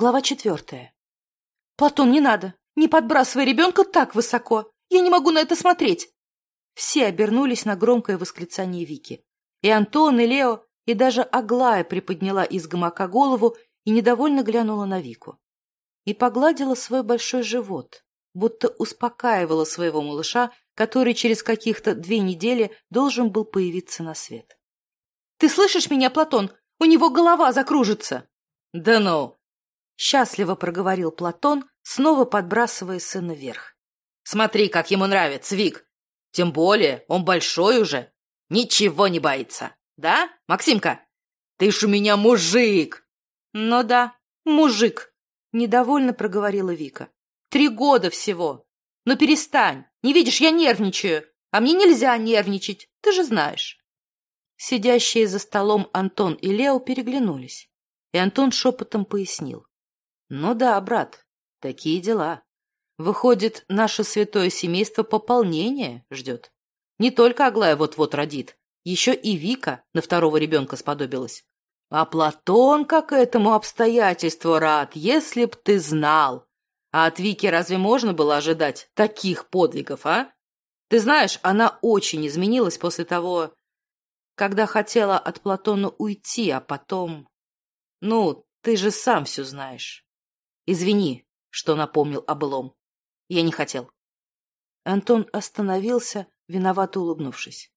Глава четвертая. «Платон, не надо! Не подбрасывай ребенка так высоко! Я не могу на это смотреть!» Все обернулись на громкое восклицание Вики. И Антон, и Лео, и даже Аглая приподняла из гамака голову и недовольно глянула на Вику. И погладила свой большой живот, будто успокаивала своего малыша, который через каких-то две недели должен был появиться на свет. «Ты слышишь меня, Платон? У него голова закружится!» «Да ну!» Счастливо проговорил Платон, снова подбрасывая сына вверх. Смотри, как ему нравится, Вик. Тем более, он большой уже. Ничего не боится. Да, Максимка? Ты ж у меня мужик. Ну да, мужик. Недовольно проговорила Вика. Три года всего. Но перестань. Не видишь, я нервничаю. А мне нельзя нервничать, ты же знаешь. Сидящие за столом Антон и Лео переглянулись. И Антон шепотом пояснил. Ну да, брат, такие дела. Выходит, наше святое семейство пополнение ждет. Не только Аглая вот-вот родит, еще и Вика на второго ребенка сподобилась. А Платон как этому обстоятельству рад, если б ты знал. А от Вики разве можно было ожидать таких подвигов, а? Ты знаешь, она очень изменилась после того, когда хотела от Платона уйти, а потом... Ну, ты же сам все знаешь. Извини, что напомнил о былом. Я не хотел. Антон остановился, виновато улыбнувшись.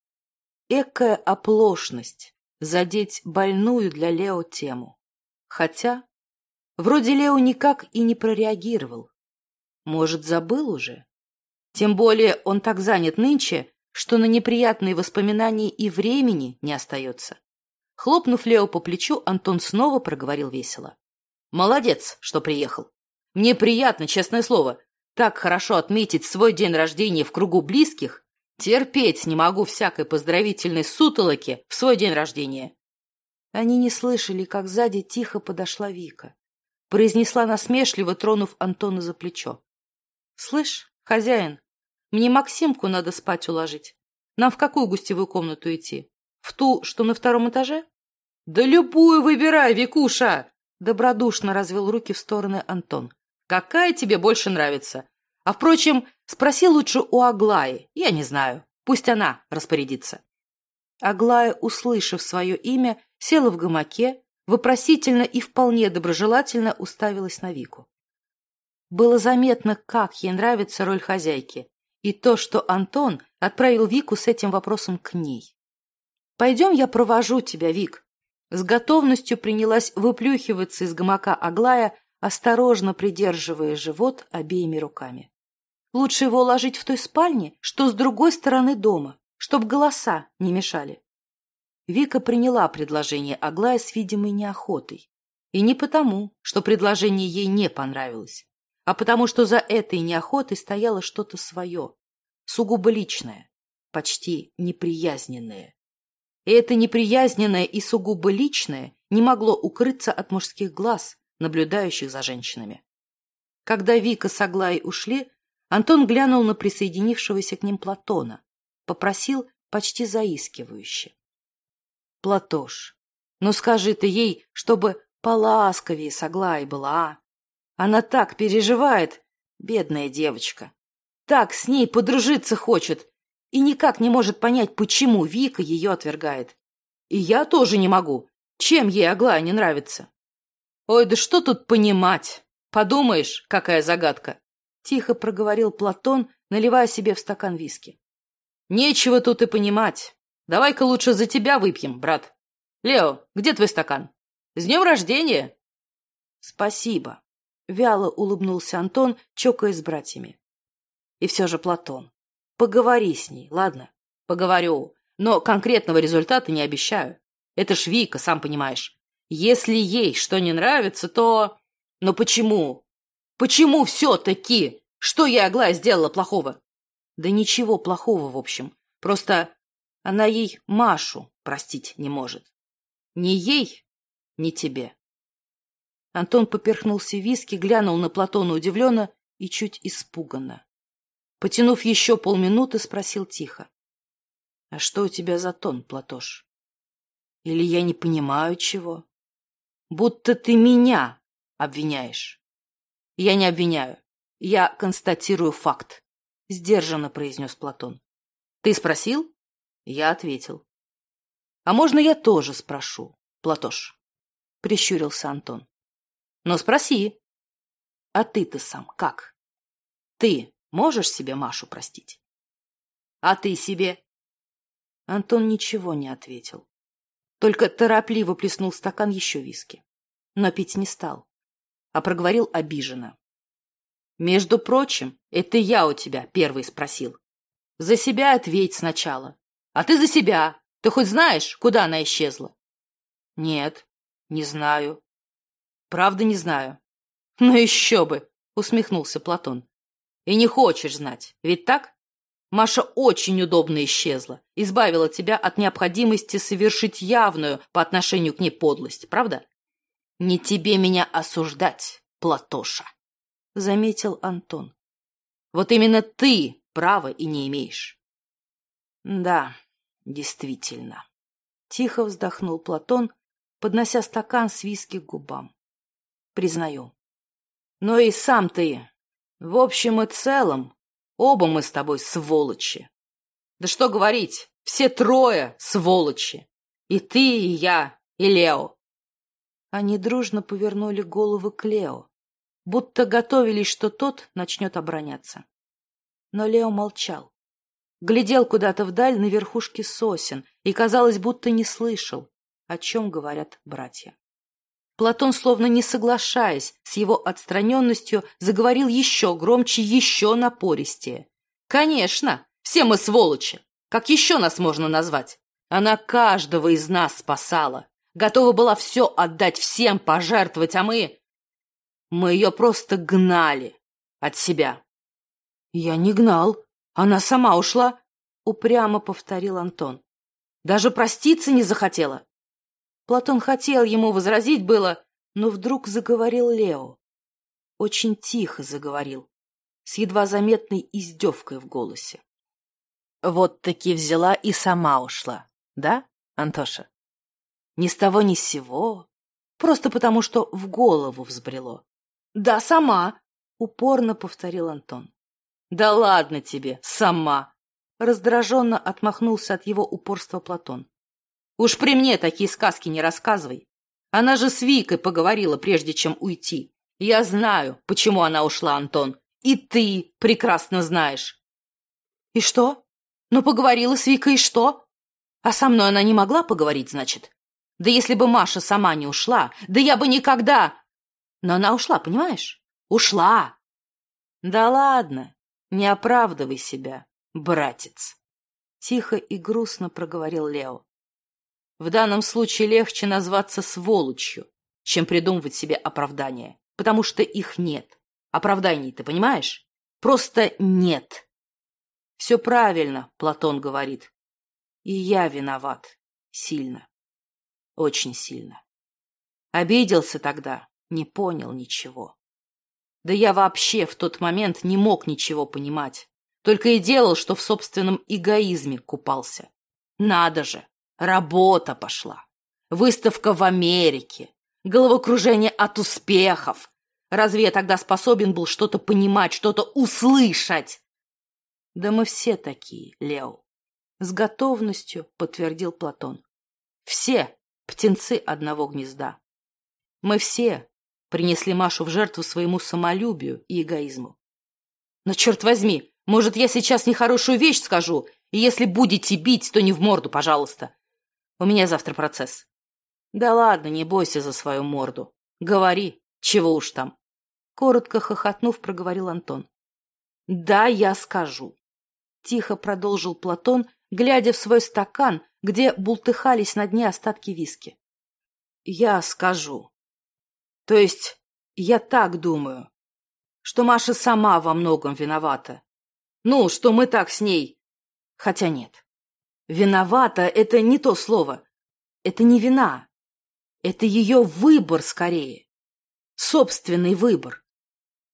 Экая оплошность задеть больную для Лео тему. Хотя, вроде Лео никак и не прореагировал. Может, забыл уже? Тем более он так занят нынче, что на неприятные воспоминания и времени не остается. Хлопнув Лео по плечу, Антон снова проговорил весело. Молодец, что приехал. Мне приятно, честное слово. Так хорошо отметить свой день рождения в кругу близких. Терпеть не могу всякой поздравительной сутолоки в свой день рождения. Они не слышали, как сзади тихо подошла Вика. Произнесла насмешливо, тронув Антона за плечо. — Слышь, хозяин, мне Максимку надо спать уложить. Нам в какую гостевую комнату идти? В ту, что на втором этаже? — Да любую выбирай, Викуша! Добродушно развел руки в стороны Антон. «Какая тебе больше нравится? А, впрочем, спроси лучше у Аглаи. Я не знаю. Пусть она распорядится». Аглая, услышав свое имя, села в гамаке, вопросительно и вполне доброжелательно уставилась на Вику. Было заметно, как ей нравится роль хозяйки, и то, что Антон отправил Вику с этим вопросом к ней. «Пойдем, я провожу тебя, Вик», с готовностью принялась выплюхиваться из гамака Аглая, осторожно придерживая живот обеими руками. Лучше его уложить в той спальне, что с другой стороны дома, чтоб голоса не мешали. Вика приняла предложение Аглая с видимой неохотой. И не потому, что предложение ей не понравилось, а потому, что за этой неохотой стояло что-то свое, сугубо личное, почти неприязненное. И это неприязненное и сугубо личное не могло укрыться от мужских глаз, наблюдающих за женщинами. Когда Вика с Аглаей ушли, Антон глянул на присоединившегося к ним Платона, попросил почти заискивающе. — Платош, ну скажи ты ей, чтобы поласковее с Аглаей была, а? Она так переживает, бедная девочка. Так с ней подружиться хочет, и никак не может понять, почему Вика ее отвергает. И я тоже не могу. Чем ей Аглая не нравится? Ой, да что тут понимать? Подумаешь, какая загадка. Тихо проговорил Платон, наливая себе в стакан виски. Нечего тут и понимать. Давай-ка лучше за тебя выпьем, брат. Лео, где твой стакан? С днем рождения! Спасибо. Вяло улыбнулся Антон, чокаясь с братьями. И все же Платон. Поговори с ней, ладно? Поговорю. Но конкретного результата не обещаю. Это ж Вика, сам понимаешь. Если ей что не нравится, то... Но почему? Почему все-таки? Что я, Аглая, сделала плохого? Да ничего плохого, в общем. Просто она ей Машу простить не может. Ни ей, ни тебе. Антон поперхнулся виски, глянул на Платона удивленно и чуть испуганно. Потянув еще полминуты, спросил тихо. — А что у тебя за тон, Платош? Или я не понимаю чего? Будто ты меня обвиняешь. Я не обвиняю. Я констатирую факт, сдержанно произнес Платон. Ты спросил? Я ответил. А можно я тоже спрошу, Платош? Прищурился Антон. Ну, спроси. А ты-то сам как? Ты можешь себе Машу простить? А ты себе? Антон ничего не ответил. Только торопливо плеснул стакан еще виски. Но пить не стал, а проговорил обиженно. «Между прочим, это я у тебя первый спросил. За себя ответь сначала. А ты за себя. Ты хоть знаешь, куда она исчезла?» «Нет, не знаю». «Правда не знаю». «Ну еще бы!» — усмехнулся Платон. «И не хочешь знать, ведь так?» Маша очень удобно исчезла, избавила тебя от необходимости совершить явную по отношению к ней подлость, правда? Не тебе меня осуждать, Платоша, — заметил Антон. Вот именно ты права и не имеешь. Да, действительно. Тихо вздохнул Платон, поднося стакан с виски к губам. Признаю. Но и сам ты, в общем и целом, Оба мы с тобой сволочи. Да что говорить, все трое сволочи. И ты, и я, и Лео. Они дружно повернули головы к Лео, будто готовились, что тот начнет обороняться. Но Лео молчал. Глядел куда-то вдаль на верхушке сосен и, казалось, будто не слышал, о чем говорят братья. Платон, словно не соглашаясь с его отстраненностью, заговорил еще громче, еще напористее. «Конечно, все мы сволочи. Как еще нас можно назвать? Она каждого из нас спасала. Готова была все отдать всем, пожертвовать, а мы... Мы ее просто гнали от себя». «Я не гнал. Она сама ушла», — упрямо повторил Антон. «Даже проститься не захотела. Платон хотел ему возразить было, но вдруг заговорил Лео. Очень тихо заговорил, с едва заметной издевкой в голосе. Вот таки взяла и сама ушла, да, Антоша? Ни с того ни с сего, просто потому что в голову взбрело. Да, сама, упорно повторил Антон. Да ладно тебе, сама! Раздраженно отмахнулся от его упорства Платон. Уж при мне такие сказки не рассказывай. Она же с Викой поговорила, прежде чем уйти. Я знаю, почему она ушла, Антон. И ты прекрасно знаешь. И что? Ну, поговорила с Викой, и что? А со мной она не могла поговорить, значит? Да если бы Маша сама не ушла, да я бы никогда... Но она ушла, понимаешь? Ушла. Да ладно, не оправдывай себя, братец. Тихо и грустно проговорил Лео. В данном случае легче назваться сволочью, чем придумывать себе оправдания, потому что их нет. Оправданий, ты понимаешь? Просто нет. Все правильно, Платон говорит. И я виноват. Сильно. Очень сильно. Обиделся тогда, не понял ничего. Да я вообще в тот момент не мог ничего понимать. Только и делал, что в собственном эгоизме купался. Надо же! Работа пошла. Выставка в Америке. Головокружение от успехов. Разве я тогда способен был что-то понимать, что-то услышать? Да мы все такие, Лео. С готовностью подтвердил Платон. Все птенцы одного гнезда. Мы все принесли Машу в жертву своему самолюбию и эгоизму. Но черт возьми, может, я сейчас нехорошую вещь скажу, и если будете бить, то не в морду, пожалуйста. У меня завтра процесс. Да ладно, не бойся за свою морду. Говори, чего уж там. Коротко хохотнув, проговорил Антон. Да, я скажу. Тихо продолжил Платон, глядя в свой стакан, где бултыхались на дне остатки виски. Я скажу. То есть, я так думаю, что Маша сама во многом виновата. Ну, что мы так с ней... Хотя нет. Виновата — это не то слово. Это не вина. Это ее выбор скорее. Собственный выбор.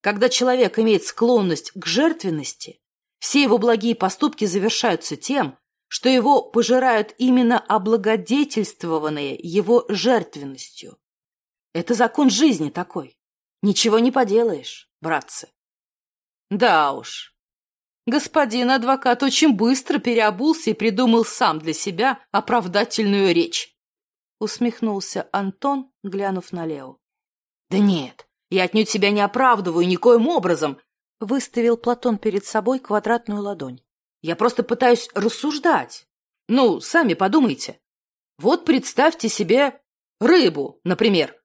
Когда человек имеет склонность к жертвенности, все его благие поступки завершаются тем, что его пожирают именно облагодетельствованные его жертвенностью. Это закон жизни такой. Ничего не поделаешь, братцы. Да уж. Господин адвокат очень быстро переобулся и придумал сам для себя оправдательную речь. Усмехнулся Антон, глянув на Лео. Да нет, я отнюдь себя не оправдываю никоим образом. Выставил Платон перед собой квадратную ладонь. Я просто пытаюсь рассуждать. Ну, сами подумайте. Вот представьте себе рыбу, например.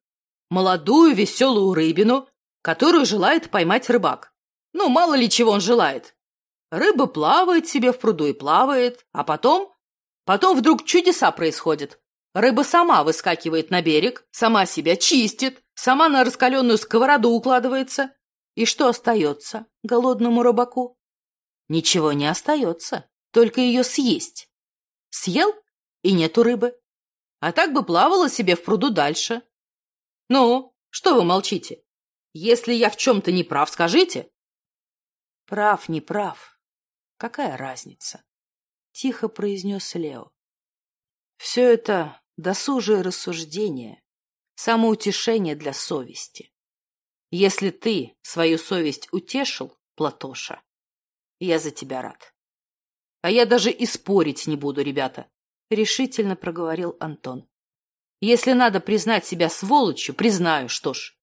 Молодую веселую рыбину, которую желает поймать рыбак. Ну, мало ли чего он желает. Рыба плавает себе в пруду и плавает, а потом... Потом вдруг чудеса происходят. Рыба сама выскакивает на берег, сама себя чистит, сама на раскаленную сковороду укладывается. И что остается голодному рыбаку? Ничего не остается, только ее съесть. Съел, и нету рыбы. А так бы плавала себе в пруду дальше. Ну, что вы молчите? Если я в чем-то не прав, скажите. Прав, не прав. Какая разница? Тихо произнес Лео. Все это досужие рассуждения, самоутешение для совести. Если ты свою совесть утешил, Платоша, я за тебя рад. А я даже и спорить не буду, ребята, — решительно проговорил Антон. Если надо признать себя сволочью, признаю, что ж.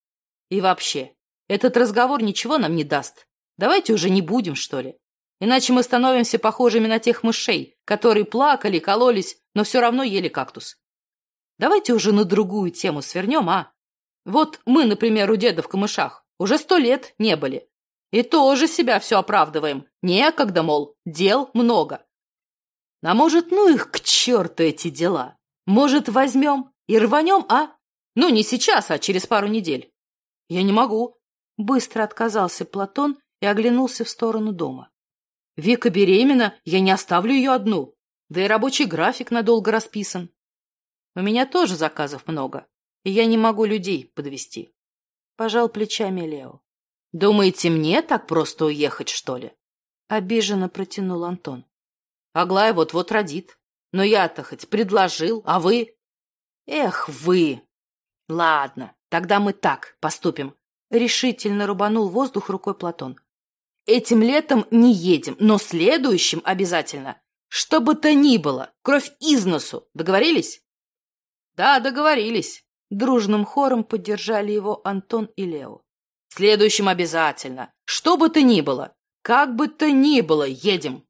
И вообще, этот разговор ничего нам не даст. Давайте уже не будем, что ли. Иначе мы становимся похожими на тех мышей, которые плакали, кололись, но все равно ели кактус. Давайте уже на другую тему свернем, а? Вот мы, например, у деда в камышах уже сто лет не были. И тоже себя все оправдываем. Некогда, мол, дел много. А может, ну их к черту эти дела? Может, возьмем и рванем, а? Ну, не сейчас, а через пару недель. Я не могу. Быстро отказался Платон и оглянулся в сторону дома. Вика беременна, я не оставлю ее одну. Да и рабочий график надолго расписан. У меня тоже заказов много, и я не могу людей подвести. Пожал плечами Лео. Думаете, мне так просто уехать, что ли? Обиженно протянул Антон. Аглая вот-вот родит. Но я-то хоть предложил, а вы... Эх, вы! Ладно, тогда мы так поступим. Решительно рубанул воздух рукой Платон. Этим летом не едем, но следующим обязательно. Что бы то ни было, кровь из носу. Договорились? Да, договорились. Дружным хором поддержали его Антон и Лео. Следующим обязательно. Что бы то ни было. Как бы то ни было, едем.